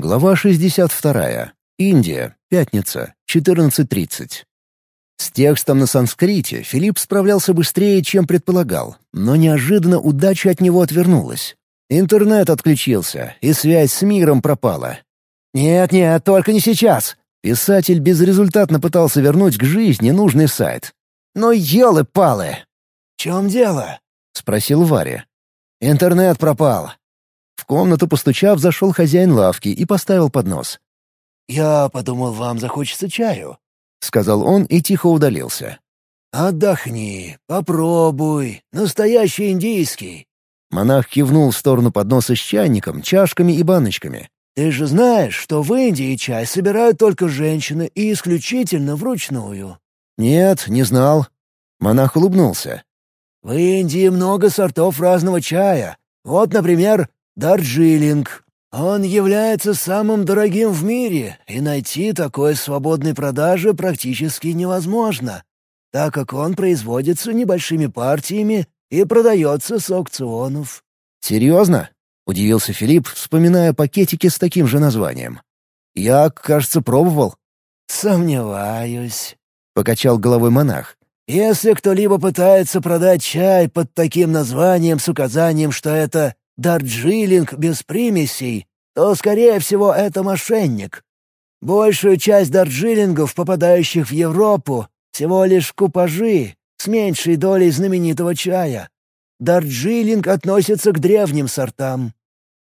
Глава 62. Индия. Пятница. 14.30. С текстом на санскрите Филипп справлялся быстрее, чем предполагал, но неожиданно удача от него отвернулась. Интернет отключился, и связь с миром пропала. «Нет-нет, только не сейчас!» Писатель безрезультатно пытался вернуть к жизни нужный сайт. «Ну, елы-палы!» «В чем дело?» — спросил Варя. «Интернет пропал». В комнату, постучав, зашел хозяин лавки и поставил поднос. «Я подумал, вам захочется чаю», — сказал он и тихо удалился. «Отдохни, попробуй, настоящий индийский». Монах кивнул в сторону подноса с чайником, чашками и баночками. «Ты же знаешь, что в Индии чай собирают только женщины и исключительно вручную». «Нет, не знал». Монах улыбнулся. «В Индии много сортов разного чая. Вот, например, дарджилинг. Он является самым дорогим в мире, и найти такой свободной продажи практически невозможно, так как он производится небольшими партиями и продается с аукционов». «Серьезно?» — удивился Филипп, вспоминая пакетики с таким же названием. «Я, кажется, пробовал». «Сомневаюсь», — покачал головой монах. Если кто-либо пытается продать чай под таким названием с указанием, что это дарджилинг без примесей, то, скорее всего, это мошенник. Большую часть дарджилингов, попадающих в Европу, всего лишь купажи с меньшей долей знаменитого чая. Дарджилинг относится к древним сортам.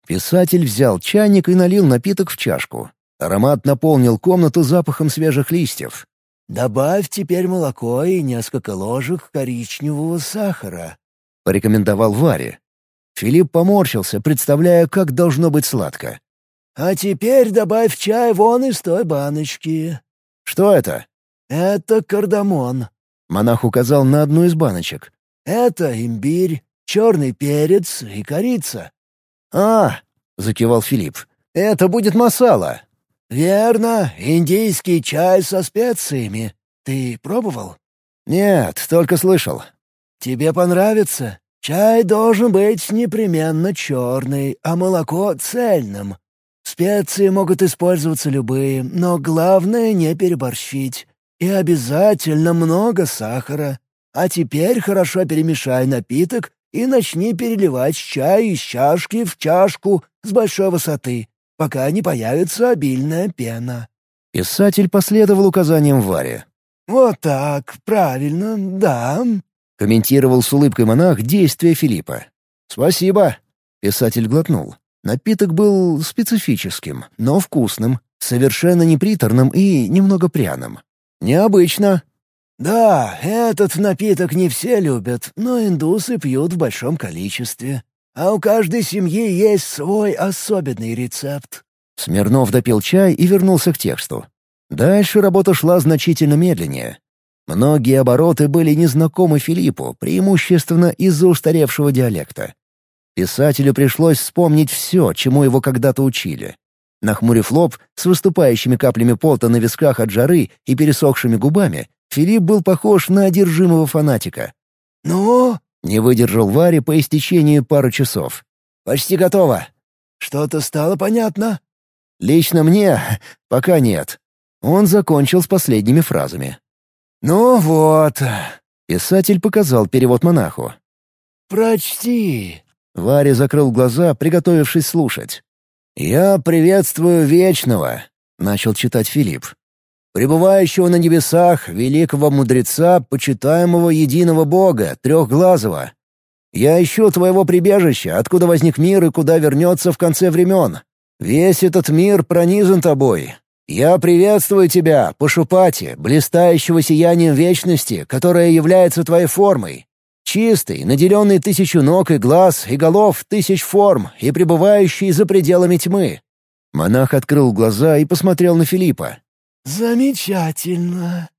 Писатель взял чайник и налил напиток в чашку. Аромат наполнил комнату запахом свежих листьев. «Добавь теперь молоко и несколько ложек коричневого сахара», — порекомендовал Варе. Филипп поморщился, представляя, как должно быть сладко. «А теперь добавь чай вон из той баночки». «Что это?» «Это кардамон». Монах указал на одну из баночек. «Это имбирь, черный перец и корица». «А!» — закивал Филипп. «Это будет масала». «Верно, индийский чай со специями. Ты пробовал?» «Нет, только слышал». «Тебе понравится. Чай должен быть непременно черный, а молоко — цельным. Специи могут использоваться любые, но главное — не переборщить. И обязательно много сахара. А теперь хорошо перемешай напиток и начни переливать чай из чашки в чашку с большой высоты пока не появится обильная пена». Писатель последовал указаниям Варе. «Вот так, правильно, да», — комментировал с улыбкой монах действия Филиппа. «Спасибо», — писатель глотнул. Напиток был специфическим, но вкусным, совершенно неприторным и немного пряным. Необычно. «Да, этот напиток не все любят, но индусы пьют в большом количестве а у каждой семьи есть свой особенный рецепт». Смирнов допил чай и вернулся к тексту. Дальше работа шла значительно медленнее. Многие обороты были незнакомы Филиппу, преимущественно из-за устаревшего диалекта. Писателю пришлось вспомнить все, чему его когда-то учили. Нахмурив лоб, с выступающими каплями пота на висках от жары и пересохшими губами, Филипп был похож на одержимого фанатика. «Ну, не выдержал Варя по истечении пары часов. «Почти готово. Что-то стало понятно?» «Лично мне пока нет». Он закончил с последними фразами. «Ну вот...» — писатель показал перевод монаху. «Прочти». Варя закрыл глаза, приготовившись слушать. «Я приветствую Вечного», — начал читать Филипп пребывающего на небесах, великого мудреца, почитаемого единого Бога, трехглазого. Я ищу твоего прибежища, откуда возник мир и куда вернется в конце времен. Весь этот мир пронизан тобой. Я приветствую тебя, Пашупати, блистающего сиянием вечности, которая является твоей формой. Чистый, наделенный тысячу ног и глаз и голов тысяч форм и пребывающий за пределами тьмы». Монах открыл глаза и посмотрел на Филиппа. «Замечательно»,